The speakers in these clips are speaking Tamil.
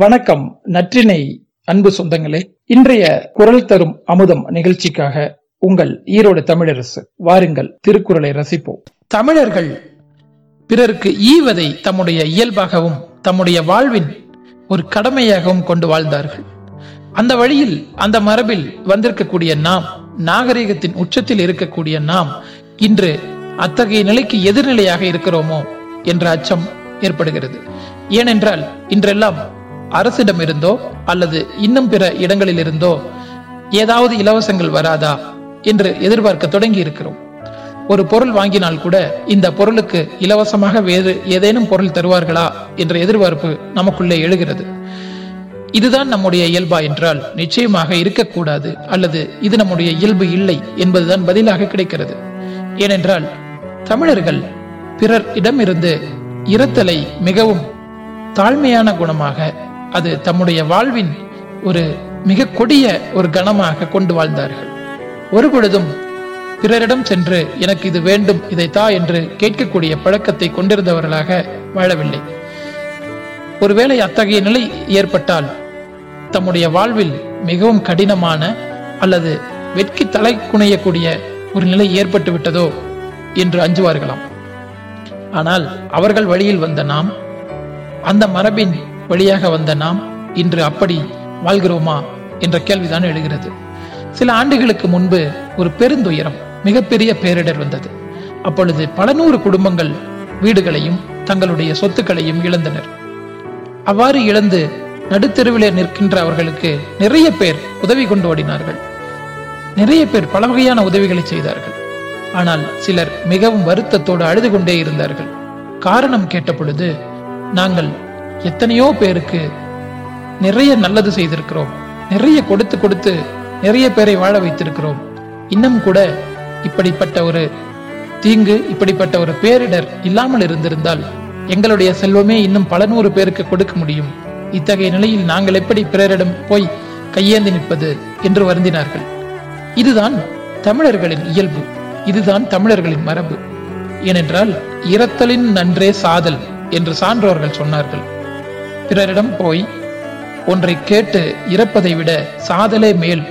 வணக்கம் நற்றினை அன்பு சொந்தங்களே. இன்றைய குரல் தரும் அமுதம் நிகழ்ச்சிக்காக உங்கள் ஈரோடு தமிழரசு வாருங்கள் திருக்குறளை ரசிப்போம். தமிழர்கள் பிறருக்கு ஈவதை தம்முடைய இயல்பாகவும் தம்முடைய வாழ்வின் ஒரு கடமையாகவும் கொண்டு வாழ்ந்தார்கள். அந்த வழியில் அந்த மரபில் வந்திருக்கக்கூடிய நாம் நாகரிகத்தின் உச்சத்தில் இருக்கக்கூடிய நாம் இன்று அத்தகைய நிலைக்கு எதிர்நிலையாக இருக்கிறோமோ என்ற அச்சம் ஏற்படுகிறது. ஏனென்றால் இன்றெல்லாம் அரசிடம் இருந்தோ அல்லது இன்னும் பிற இடங்களில் இருந்தோ ஏதாவது இலவசங்கள் வராதா என்று எதிர்பார்க்க தொடங்கி இருக்கிறோம் ஒரு பொருள் வாங்கினால் கூட இந்த பொருளுக்கு இலவசமாக வேறு ஏதேனும் பொருள் தருவார்களா என்ற எதிர்பார்ப்பு நமக்குள்ளே எழுகிறது. இதுதான் நம்முடைய இயல்பா என்றால் நிச்சயமாக இருக்கக்கூடாது அல்லது இது நம்முடைய இயல்பு இல்லை என்பதுதான் பதிலாக கிடைக்கிறது. ஏனென்றால் தமிழர்கள் பிறர் இடமிருந்து இரத்தலை மிகவும் தாழ்மையான குணமாக அது தம்முடைய வாழ்வின் ஒரு மிக கொடிய ஒரு கணமாக கொண்டு வாழ்ந்தார்கள். ஒரு பொழுதும் பிறரிடம் சென்று எனக்கு இது வேண்டும் இதை தா என்று கேட்கக்கூடிய பழக்கத்தை கொண்டிருந்தவர்களாக வாழவில்லை. ஒருவேளை அத்தகைய நிலை ஏற்பட்டால் தம்முடைய வாழ்வில் மிகவும் கடினமான அல்லது வெட்கி தலை குனையக்கூடிய ஒரு நிலை ஏற்பட்டு விட்டதோ என்று அஞ்சுவார்களாம். ஆனால் அவர்கள் வழியில் வந்த நாம் அந்த மரபின் வழியாக வந்த நாம் இன்று அப்படி வாழ்கிறோமா என்ற கேள்விதான் எழுகிறது. சில ஆண்டுகளுக்கு முன்பு ஒரு பெருந்துயரம் மிகப்பெரிய பேரிடர் வந்தது. அப்பொழுது பல நூறு குடும்பங்கள் வீடுகளையும் தங்களுடைய சொத்துக்களையும் இழந்தனர். அவ்வாறு இழந்து நடுத்தெருவிலே நிற்கின்ற அவர்களுக்கு நிறைய பேர் உதவி கொண்டு ஓடினார்கள். நிறைய பேர் பல வகையான உதவிகளை செய்தார்கள். ஆனால் சிலர் மிகவும் வருத்தத்தோடு அழுது கொண்டே இருந்தார்கள். காரணம் கேட்ட பொழுது நாங்கள் எத்தனையோ பேருக்கு நிறைய நல்லது செய்திருக்கிறோம். நிறைய கொடுத்து கொடுத்து நிறைய பேரை வாழ வைத்திருக்கிறோம். இன்னும் கூட இப்படிப்பட்ட ஒரு தீங்கு இப்படிப்பட்ட ஒரு பேரிடர் இல்லாமல் இருந்திருந்தால் எங்களுடைய செல்வமே இன்னும் பல நூறு பேருக்கு கொடுக்க முடியும். இத்தகைய நிலையில் நாங்கள் எப்படி பிறரிடம் போய் கையேந்தி நிற்பது என்று வருந்தினார்கள். இதுதான் தமிழர்களின் இயல்பு. இதுதான் தமிழர்களின் மரபு. ஏனென்றால் இரத்தலின் நன்றே சாதல் என்று சான்றோர்கள் சொன்னார்கள். பிறரிடம் போய் ஒன்றை கேட்டு இறப்பதை விட சாதலே மேல்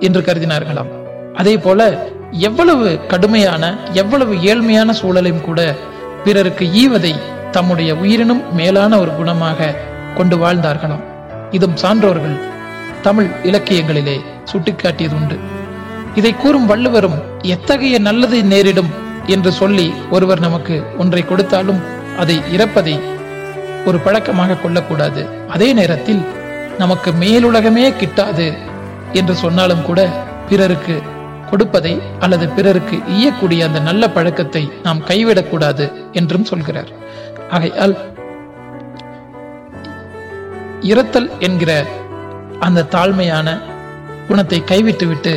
என்று கருதினார்களாம். அதே போல எவ்வளவு கடுமையான எவ்வளவு ஏழ்மையான சூழலையும் கூட பிறருக்கு ஈவதை தம்முடைய உயிரினும் மேலான ஒரு குணமாக கொண்டு வாழ்ந்தார்களாம். இதும் சான்றோர்கள் தமிழ் இலக்கியங்களிலே சுட்டிக்காட்டியது உண்டு இதை கூறும் வள்ளுவரும் எத்தகைய நல்லது நேரிடும் என்று சொல்லி ஒருவர் நமக்கு ஒன்றை கொடுத்தாலும் அதை இறப்பதை ஒரு பழக்கமாக கொள்ளக்கூடாது. அதே நேரத்தில் நமக்கு மேலுலகமே கிட்டாது என்று சொன்னாலும் கூட பிறருக்கு கொடுப்பதை அல்லது பிறருக்கு ஈயக்கூடிய அந்த நல்ல பழக்கத்தை நாம் கைவிடக்கூடாது என்றும் சொல்கிறார். ஆகையால் இரத்தல் என்கிற அந்த தாழ்மையான குணத்தை கைவிட்டுவிட்டு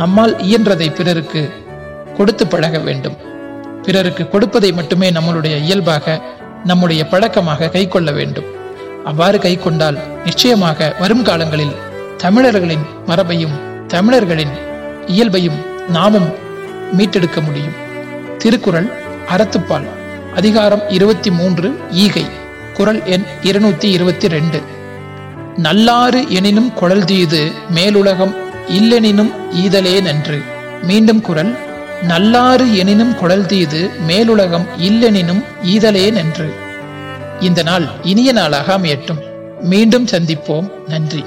நம்மால் இயன்றதை பிறருக்கு கொடுத்து பழக வேண்டும். பிறருக்கு கொடுப்பதை மட்டுமே நம்மளுடைய இயல்பாக நம்முடைய பழக்கமாக கை கொள்ள வேண்டும். அவ்வாறு கை கொண்டால் நிச்சயமாக வரும் காலங்களில் தமிழர்களின் மரபையும் தமிழர்களின் இயல்பையும் நாமும் மீட்டெடுக்க முடியும். திருக்குறள் அறத்துப்பால் அதிகாரம் இருபத்தி மூன்று ஈகை குரல் எண் இருநூத்தி இருபத்தி ரெண்டு. நல்லாறு எனினும் குழல் தீது மேலுலகம் இல்லெனினும் ஈதலே நன்று. மீண்டும் குரல் நல்லாறு எனினும் குழல் தீது மேலுலகம் இல்லெனினும் ஈதலே நன்று. இந்த நாள் இனிய நாளாக அமையட்டும். மீண்டும் சந்திப்போம். நன்றி.